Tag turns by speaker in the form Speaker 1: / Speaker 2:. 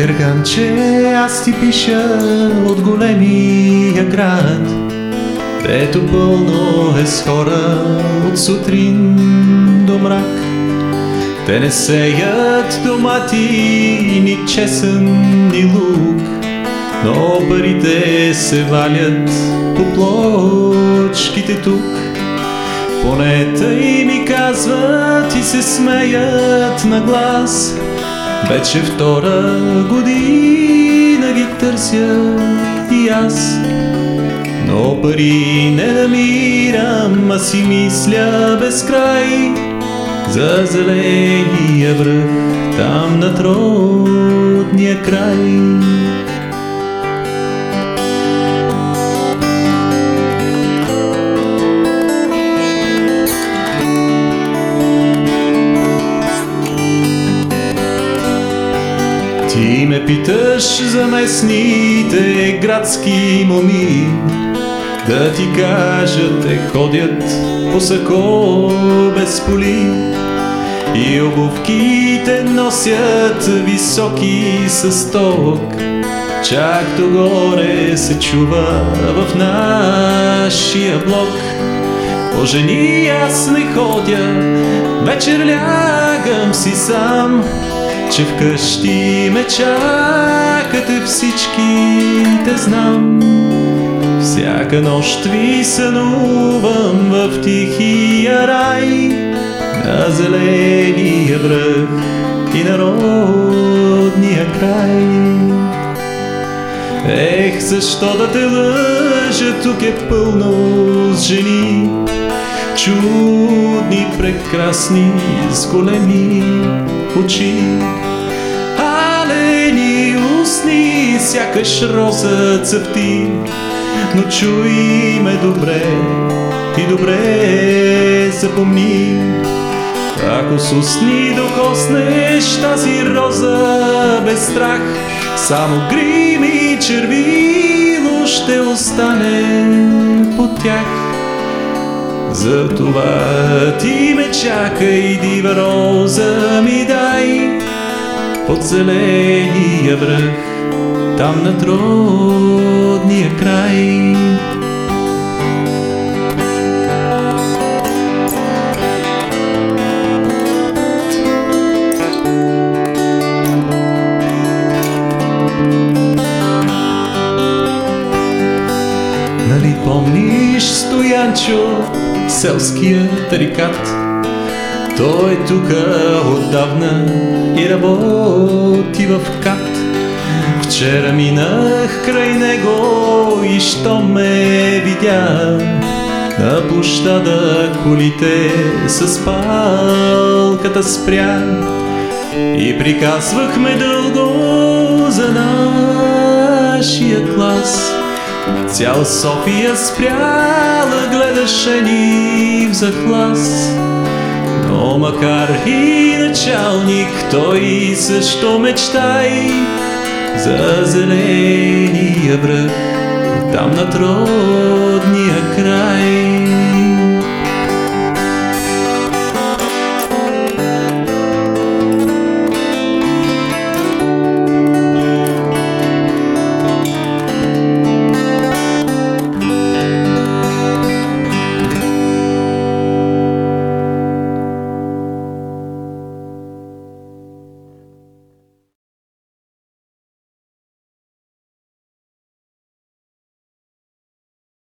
Speaker 1: Герганче, аз ти пиша от големия град, Дето пълно е с хора от сутрин до мрак. Те не сеят домати, ни чесън, ни лук, но парите се валят по плочките тук. Поне тъй ми казват и се смеят на глас, вече втора година ги търся и аз. Но пари не намирам, а си мисля без край За зеления връх, там над родния край Ти ме питаш за местните градски моми. Да ти кажа, те ходят по сако без поли. И обувките носят високи с ток Чак догоре се чува в нашия блок. По жени аз не ходя, вечер лягам си сам че вкъщи ме чакате всички, те знам. Всяка нощ ви сънувам в тихия рай, на зеления връх и народния край. Ех, защо да те лъжа, тук е пълно с жени, чудни, прекрасни, с големи очи. Алени устни, сякаш роза цъфти, но чуй ме добре и добре запомни. Ако с устни докоснеш тази роза без страх, само грим и червило ще остане под тях. Затова ти ме чакай, дива роза ми дай. Под зеления връх, там над родния край. Нали помниш Стоянчо, селския тарикат? Той тука отдавна и работи в кат. Вчера минах край него и що ме видя на площада колите с палката спря и приказвахме дълго за клас. Цял София спряла, гледаше ни в захлас. Но макар и началник, той също мечтай за зеления връх, там над род